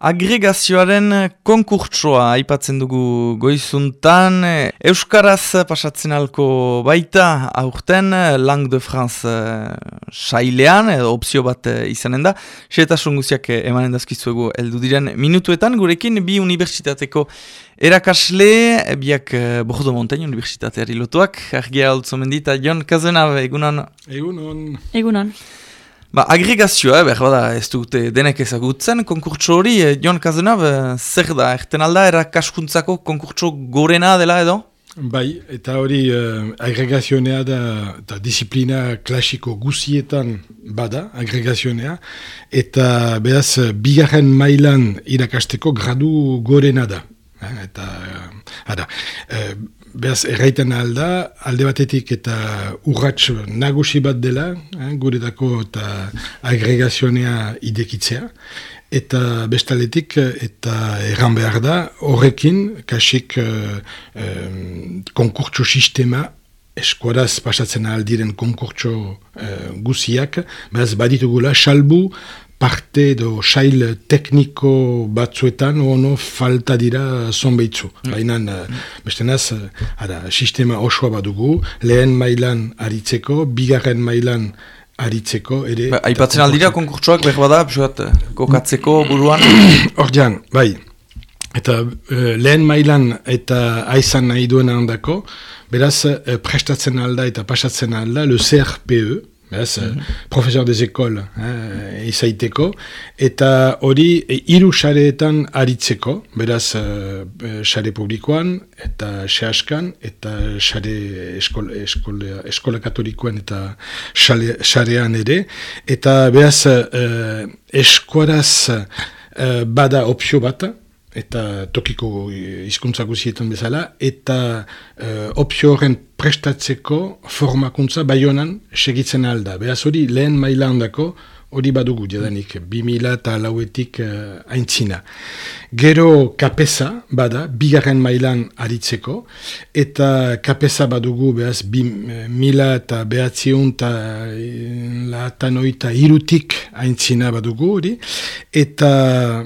Agregazioaren konkurtsoa aipatzen dugu goizuntan. Euskaraz pasatzen alko baita aurten Lang de France sailean, edo opzio bat izanen da. Seetasun guziak emanen dazkizuegu eldu diren minutuetan, gurekin bi universitateko erakasle, biak Bordo Montagne Universitateari lotuak, argia holtzo mendita, Jon Kazenab, egunon? Egunon. Egunon. Ba, agregazioa, behar bada, ez dute denek ezagutzen, konkurtso hori, eh, Jon Kazenab, eh, zer da, erten alda, erakaskuntzako konkurtso gorena dela edo? Bai, eta hori eh, agregazionea da, eta disiplina klasiko guzietan bada, agregazionea, eta behaz, bigarren mailan irakasteko gradu gorena da. Eh, eta, ara, eh, Beaz, erraiten alda, alde batetik eta urratx nagusi bat dela, eh, guretako eta agregazionea idekitzea, eta bestaletik eta erran behar da, horrekin, kasik eh, eh, konkurtso sistema, eskuaraz pasatzen aldiren konkurtso eh, guziak, beaz, baditugula, salbu, parte edo sail tekniko batzuetan ono falta dira zonbeitzu. Mm. Baina, mm. beste naz, ara, sistema osoa badugu, lehen mailan aritzeko, bigarren mailan aritzeko, ere... Ba, aipatzen aldira konkurtsoak behar bada, bisuat, kokatzeko buruan? Ordean, bai. Eta uh, lehen mailan eta aizan nahi duen handako, beraz, uh, prestatzen alda eta pasatzen alda, le CRPE, Beraz, mm -hmm. profesor des ekol eh, izaiteko, eta hori e, hiru xareetan aritzeko, beraz, xare e, publikoan, eta xeaskan, eta xare eskol, eskol, eskola katolikoan eta xarean ere, eta beraz, e, eskuaraz e, bada opzio bat, eta tokiko hizkuntza guzietan bezala, eta uh, opzio horren prestatzeko formakuntza baionan segitzen alda. Beaz hori lehen maila handako, hori badugu jadanik, 2000 eta lauetik uh, aintzina. Gero kapesa bada, bigarren mailan aritzeko, eta kapesa badugu behaz 2000 eta behatziun eta latanoita irutik aintzina badugu hori, eta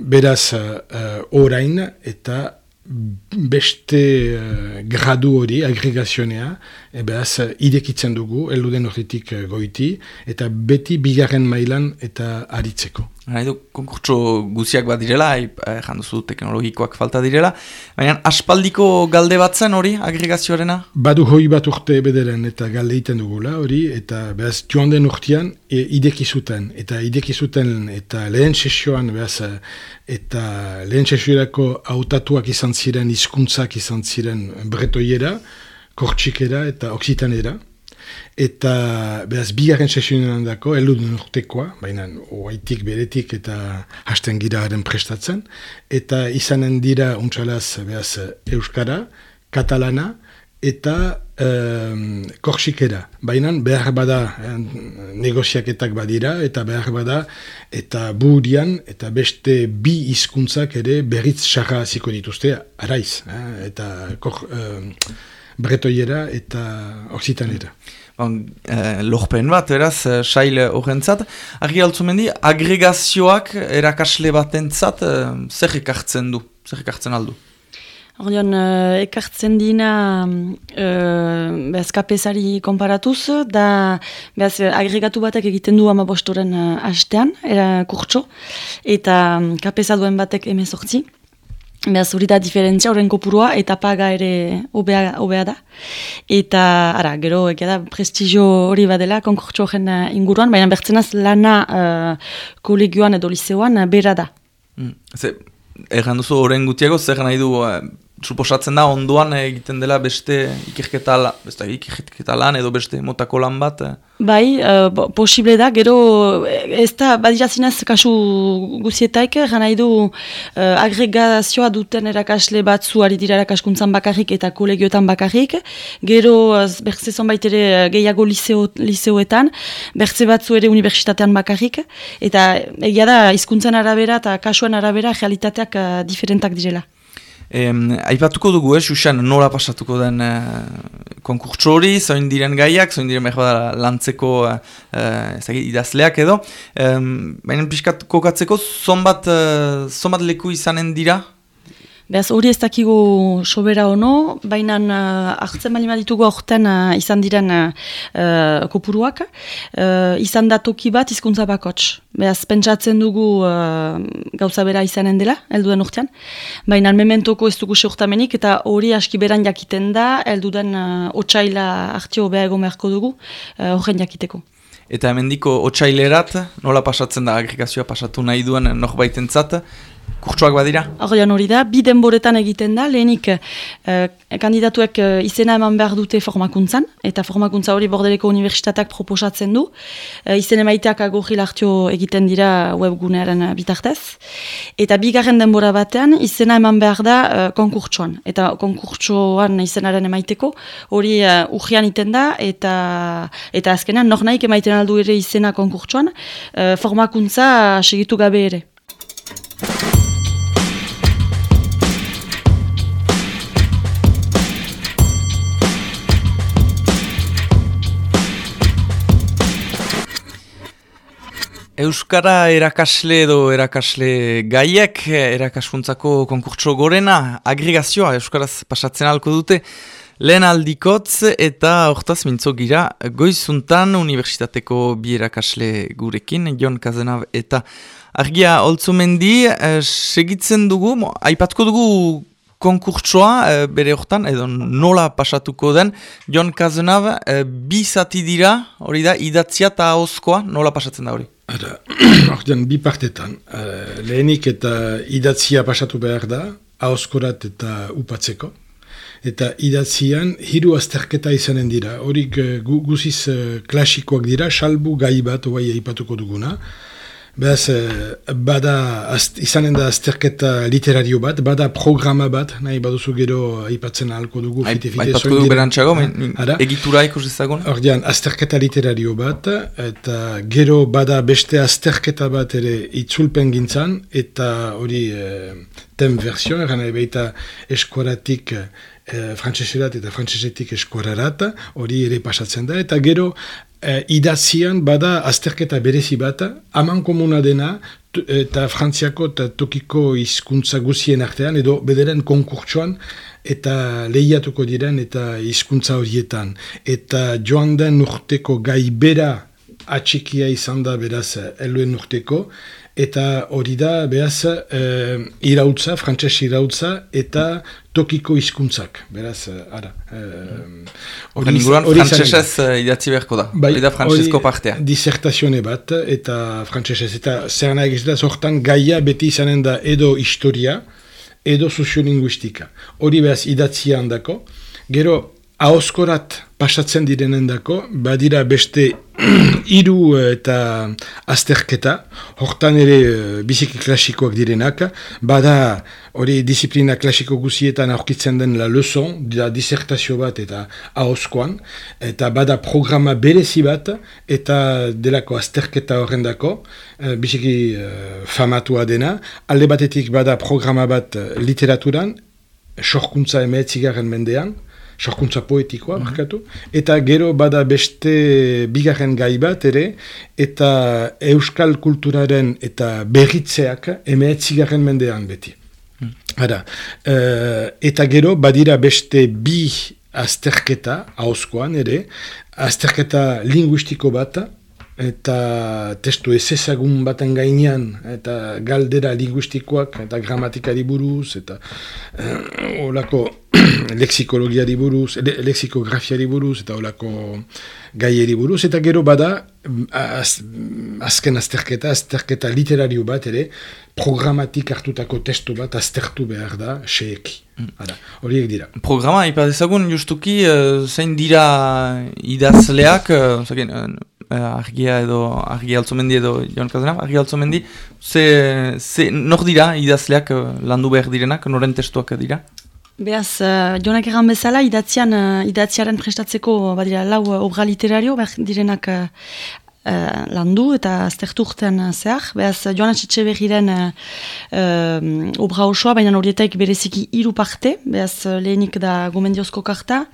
beraz uh, orain eta beste uh, gradu hori, agregazionea, Ebeaz, idekitzen dugu, eluden horretik eh, goiti, eta beti bigarren mailan eta aritzeko. Nahi konkurtso guziak bat direla, eh, janduzu teknologikoak falta direla, baina aspaldiko galde bat zen hori, agregazioarena? Badu hoi bat urte bederen eta galde iten dugula hori, eta behaz joan den urtean e, idekizuten, eta idekizuten eta lehen sesioan, behaz, eta lehen sesioerako autatuak izan ziren, hizkuntzak izan ziren bretoiera, kortxikera eta oksitanera. Eta behaz bigarren sesionen dako, eludun urtekoa, baina oaitik beretik eta hasten gira haren prestatzen. Eta izanen dira untsalaz behaz euskara, katalana eta um, kortxikera. Baina behar bada negoziaketak badira eta behar bada eta burian eta beste bi hizkuntzak ere berriz sarra ziko dituzte, araiz. Eh, eta kor, bretoiera eta oksitanera. Bon, eh, Lorpen bat, eraz, eh, sail horrentzat. Argi altzumendi, agregazioak erakasle batentzat eh, zer ekartzen du, zer ekartzen aldu? Ordean, uh, ekartzen dina uh, behaz kapesari konparatuz, da behaz agregatu batek egiten du ama bostoren uh, hastean, era kurtso, eta um, kapesa duen batek emezortzi. Beaz, hori da diferentzia horren kopurua eta paga ere obea, obea da. Eta, ara, gero, egia da, prestigio hori badela, konkurtso horren eh, inguruan, baina bertzenaz lana uh, kolegioan edo liceoan uh, bera da. Mm. Ze, erran duzu horren gutiago, zer nahi du, suposatzen da onduan egiten dela beste ikerketa, beste ikerketa lan edo beste motako lan bat? Eh? Bai, uh, posible da, gero ez da badira kasu guzietaik, gana nahi du uh, agregazioa duten erakasle batzu ari dira erakaskuntzan bakarrik eta kolegioetan bakarrik, gero uh, berze zonbait ere gehiago liceo, liceoetan, berze batzu ere universitatean bakarrik, eta egia da hizkuntzan arabera eta kasuan arabera realitateak uh, diferentak direla. Aipatuko dugu, eh, Xuxan, nola pasatuko den uh, konkurtso hori, zoin diren gaiak, zoin diren behar lantzeko uh, idazleak edo. Um, Baina pixkat kokatzeko, zonbat, uh, zonbat leku izanen dira Beaz hori ez dakigu sobera ono, baina uh, hartzen bali ditugu aurten uh, izan diren uh, kopuruak, uh, izan da toki bat izkuntza bakots. Beaz pentsatzen dugu uh, gauza bera izanen dela, helduen urtean, baina mementoko ez dugu seurtamenik eta hori aski beran jakiten da, helduden uh, otxaila hartio beha egon beharko dugu, uh, horren jakiteko. Eta hemendiko otxailerat, nola pasatzen da agregazioa pasatu nahi duen baitentzat, kurtsuak badira? Horrean hori da, bi denboretan egiten da, lehenik eh, kandidatuek eh, izena eman behar dute formakuntzan, eta formakuntza hori bordeleko universitateak proposatzen du, eh, izen emaiteak agorri lartio egiten dira webgunearen bitartez, eta bigarren denbora batean izena eman behar da eh, konkurtsuan, eta konkurtsuan izenaren emaiteko, hori uh, urrian iten da, eta eta azkenean, nor nahik emaiten aldu ere izena konkurtsuan, uh, formakuntza segitu gabe ere. Euskara erakasle edo erakasle gaiek, erakaskuntzako konkurtso gorena, agregazioa Euskaraz pasatzen alko dute, lehen aldikotz eta hortaz mintzo gira, goizuntan Unibertsitateko bi erakasle gurekin, Jon Kazenab eta Argia Oltzumendi, eh, segitzen dugu, aipatko dugu konkurtsoa eh, bere hortan, edo nola pasatuko den, Jon Kazenab, eh, bi zati dira, hori da, idatzia eta hauzkoa, nola pasatzen da hori? Ara, ordean, bi partetan. Uh, lehenik eta idatzia pasatu behar da, haoskorat eta upatzeko. Eta idatzian hiru azterketa izanen dira. Horik uh, guziz uh, klasikoak dira, salbu gai bat, oai aipatuko duguna. Beaz, eh, bada azt, izanen da azterketa literario bat, bada programa bat, nahi baduzu gero aipatzen ahalko dugu. Aipatuko dugu berantxago, egitura ikusi zagon? Ordean, azterketa literario bat, eta gero bada beste azterketa bat ere itzulpen gintzan, eta hori eh, tem versio, eran baita eskuaratik eh, frantseserat eta frantsesetik eskuararat, hori ere pasatzen da, eta gero eh, idazian bada azterketa berezi bat, aman komuna dena, eta frantziako eta tokiko hizkuntza guzien artean, edo bederen konkurtsoan, eta lehiatuko diren eta hizkuntza horietan. Eta joan den urteko gai bera atxikia izan da beraz eluen urteko, eta hori da, behaz, e, irautza, frantses irautza, eta tokiko hizkuntzak, beraz, eh, ara. E, hori inguruan frantsesez idatzi beharko da, bai, da frantsesko partea. Disertazione bat, eta frantsesez, eta zer nahi da, zortan gaia beti izanen da edo historia, edo soziolinguistika. Hori behaz idatzia handako, gero, Aoskorat pasatzen direnen dako, badira beste hiru eta azterketa, hortan ere eh, biziki klasikoak direnak, bada hori disiplina klasiko guzietan aurkitzen den la leçon, da disertazio bat eta ahoskoan, eta bada programa berezi bat, eta delako azterketa horren dako, eh, biziki famatua dena, alde batetik bada programa bat literaturan, sorkuntza emeetzigarren mendean, sorkuntza poetikoa, mm -hmm. eta gero bada beste bigarren gai bat ere, eta euskal kulturaren eta berritzeak emeetzigarren mendean beti. Mm. uh, eta gero badira beste bi azterketa, hauzkoan ere, azterketa linguistiko bat, eta testu ez ezagun baten gainean, eta galdera linguistikoak, eta gramatikari buruz, eta uh, olako lexikologiari buruz, le, lexikografiari buruz, eta olako gaieri buruz, eta gero bada, az, azken azterketa, azterketa literario bat ere, programatik hartutako testu bat aztertu behar da, seeki. Mm. Horiek dira. Programa, ipadezagun justuki, uh, zein dira idazleak, uh, zaken, uh, argia edo, argia altzomendi edo, joan kazena, argia altzomendi, ze, ze, nor dira idazleak uh, landu behar direnak, noren testuak dira? Beaz, uh, jonak egan bezala, idatzian, uh, prestatzeko badira lau uh, obra literario, behar direnak uh, landu eta aztertu urtean zehar. Beaz, joan atxetxe behiren uh, uh, obra osoa, baina horietaik bereziki hiru parte, beaz lehenik da gomendiozko karta,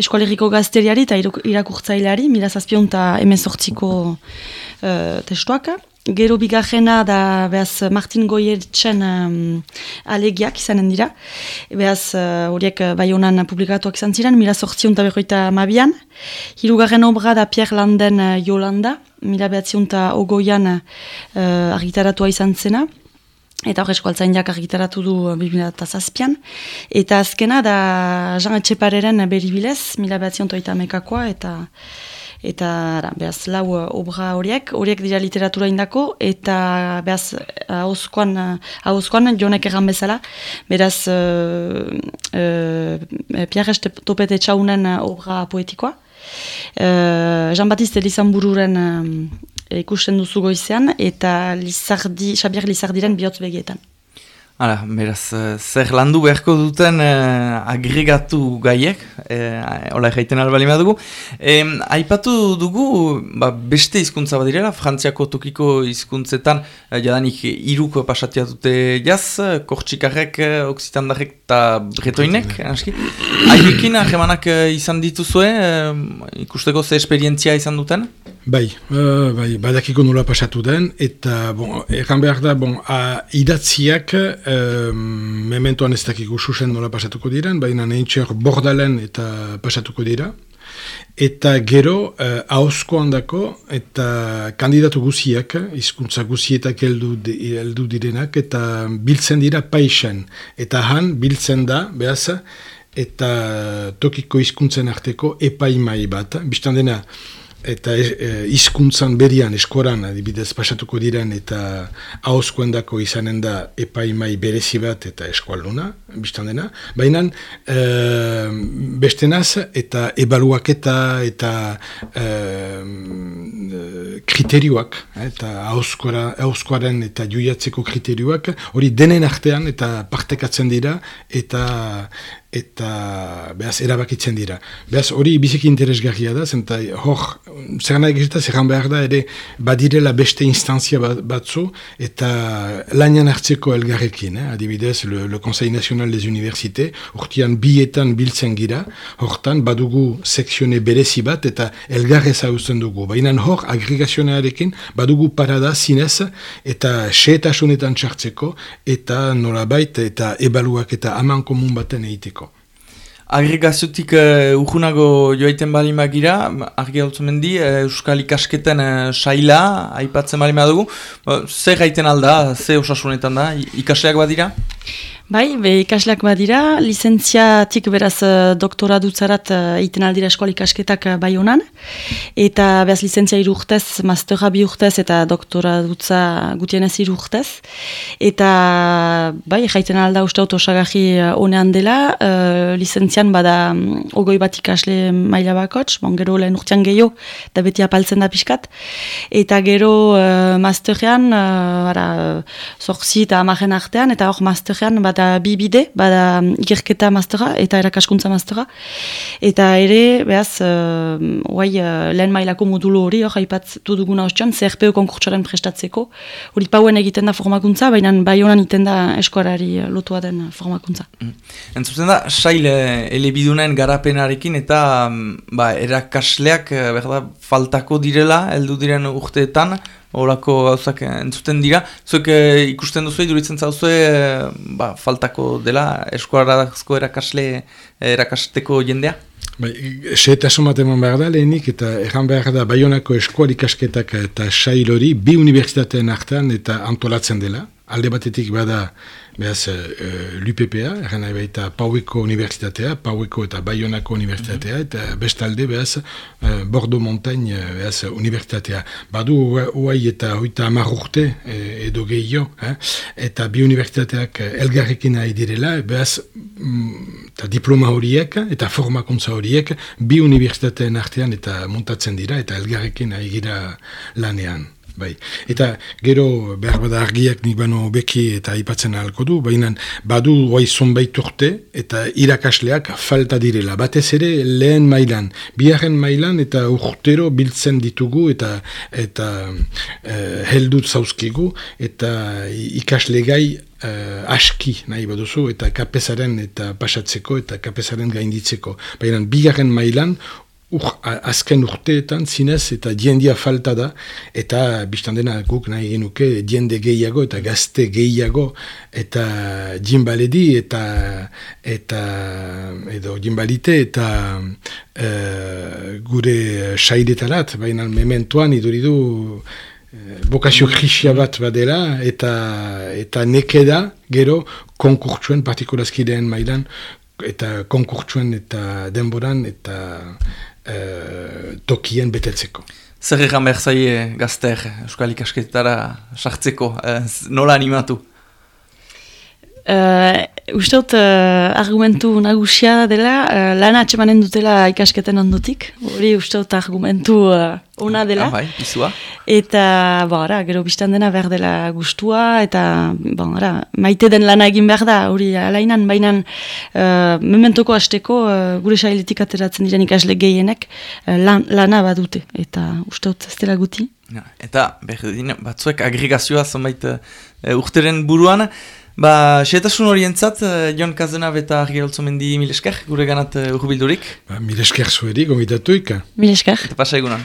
eskualeriko gazteriari eta irakurtzaileari, mila zazpion eta emezortziko uh, testuak. Gero bigarrena da behaz Martin Goyertzen um, alegiak izanen dira. Behaz horiek uh, bai honan publikatuak izan ziren, mila sortzion eta berroita mabian. Hirugarren obra da Pierre Landen uh, Yolanda, mila behatzion eta ogoian uh, argitaratua izan zena. Eta hori eskualtzaindiak argitaratu du 2000 zazpian. Eta azkena da Jean Etxepareren beribilez, mila behatzion eta mekakoa, eta eta ara, behaz lau uh, obra horiek, horiek dira literatura indako, eta behaz hauzkoan, hauzkoan jonek egan bezala, beraz uh, uh, Pierre Topete txaunen obra poetikoa. Uh, Jean-Baptiste Lizanbururen uh, ikusten duzu goizean, eta Lizardi, Xabier Lizardiren bihotz begietan. Hala, beraz, uh, zer landu beharko duten uh, agregatu gaiek, uh, hola egiten albali dugu. E, aipatu dugu, ba, beste hizkuntza bat direla, frantziako tokiko hizkuntzetan uh, jadanik iruko pasatia dute jaz, kortxikarrek, oksitandarrek eta bretoinek, aski. Aiekin, ahemanak izan dituzue, uh, ikusteko ze esperientzia izan duten? Bai, uh, bai, badakiko nola pasatu den, eta, bon, egan behar da, bon, a, idatziak, uh, mementoan ez dakiko susen nola pasatuko diren, baina nintxer bordalen eta pasatuko dira. Eta gero, uh, hausko handako, eta kandidatu guziak, hizkuntza guzietak heldu, heldu direnak, eta biltzen dira paixen. Eta han, biltzen da, behaz, eta tokiko hizkuntzen arteko epaimai bat. Bistan dena, eta e, hizkuntzan berian eskoran adibidez pasatuko diren eta hauzkoendako izanen da epaimai berezi bat eta eskualduna, biztan dena. Baina e, beste naz eta ebaluaketa eta e, kriterioak eta hauzkoaren eta juiatzeko kriterioak hori denen artean eta partekatzen dira eta eta behaz erabakitzen dira. Behaz hori biziki interesgarria da, zenta hor, zer nahi zer behar da, ere badirela beste instantzia batzu, eta lanian hartzeko elgarrekin, eh? adibidez, le, le Conseil National des Universités, urtean bietan biltzen gira, hortan badugu sekzione berezi bat, eta elgarrez hauzen dugu. Baina hor, agregazionarekin, badugu parada zinez, eta seetasunetan txartzeko, eta nolabait, eta ebaluak eta aman komun baten egiteko agregaziotik uh, urgunago joaiten bali magira, argi hau di, uh, Euskal ikasketen uh, saila, aipatzen bali dugu, uh, zer gaiten alda, zer osasunetan da, ikasleak badira? Bai, be, ikasleak badira, lizentziatik beraz uh, doktora dutzarat uh, iten aldira eskola ikasketak uh, bai honan, eta beraz lizentzia iru urtez, mastera bi urtez eta doktora dutza gutien ez iru urtez. Eta bai, jaiten alda uste autosagaji honean dela, uh, lizentzian bada um, ogoi bat ikasle maila bakotx, bon, gero lehen urtean gehiago, eta beti apaltzen da pixkat. Eta gero uh, masterean, uh, ara, zorzi eta amaren artean, eta hor masterean bada eta bi bide, bada ikerketa maztera eta erakaskuntza maztera. Eta ere, behaz, uh, lehen mailako modulo hori, hor, haipatu duguna ostioan, CRPO konkurtsoaren prestatzeko. Hori pauen egiten da formakuntza, baina bai honan egiten da eskuarari lotua den formakuntza. Mm. Entzutzen da, sail elebidunen garapenarekin eta mm, ba, erakasleak berda, faltako direla, heldu diren urteetan, horako gauzak entzuten dira. Zuek eh, ikusten duzu, iduritzen zauzu, eh, ba, faltako dela eskuarazko erakasle erakasteko jendea? Bai, Seeta somat eman behar da lehenik eta erran behar da Bayonako eskualikasketak eta sailori bi unibertsitateen artean eta antolatzen dela. Alde batetik bada Beaz, uh, eh, l'UPPA, erren nahi baita Paueko Unibertsitatea, Paueko eta Bayonako Unibertsitatea, mm -hmm. eta bestalde, beaz, uh, Bordeaux Montagne, eh, beaz, Unibertsitatea. Badu, huai eta hoita amar urte, edo gehiago, eh? eta bi unibertsitateak elgarrekin nahi direla, beaz, mm, eta diploma horiek, eta formakuntza horiek, bi unibertsitateen artean eta montatzen dira, eta elgarrekin nahi gira lanean. Bai. Eta gero behar bada argiak nik bano beki eta aipatzen ahalko du, baina badu guai zonbait urte eta irakasleak falta direla. Batez ere lehen mailan, biharren mailan eta urtero biltzen ditugu eta eta uh, heldut zauzkigu eta ikasle gai uh, aski nahi baduzu eta kapesaren eta pasatzeko eta kapesaren gainditzeko. Baina bigarren mailan ur, azken urteetan zinez eta diendia falta da eta biztan dena guk nahi genuke diende gehiago eta gazte gehiago eta jimbaledi eta eta edo jimbalite eta uh, gure sairetarat baina mementuan iduridu bokazio krisia bat badela eta eta nekeda gero konkurtsuen partikulazkideen mailan eta konkurtsuen eta denboran eta e, tokien betetzeko. Zer egan behar zaie gazter Euskal Ikasketara sartzeko, nola animatu? Uh, uste dut uh, argumentu nagusia dela, uh, lana atxemanen dutela ikasketen ondutik, hori uste dut argumentu uh, ona dela. Ah, bai, eta, ba, ara, gero biztan dena behar dela gustua, eta, ba, ara, maite den lana egin behar da, hori alainan, baina uh, mementoko hasteko uh, gure sailetik ateratzen diren ikasle gehienek uh, lan, lana badute, eta uste dut ez dela guti. Ja, eta, berdin, batzuek agregazioa zonbait uh, urteren buruan, Ba, xetasun horientzat, uh, Jon Kazena eta Argeroltzo mendi milesker, gure ganat uh, urbildurik. Ba, milesker zuerik, gomitatuik. Milesker. Eta pasa egunan.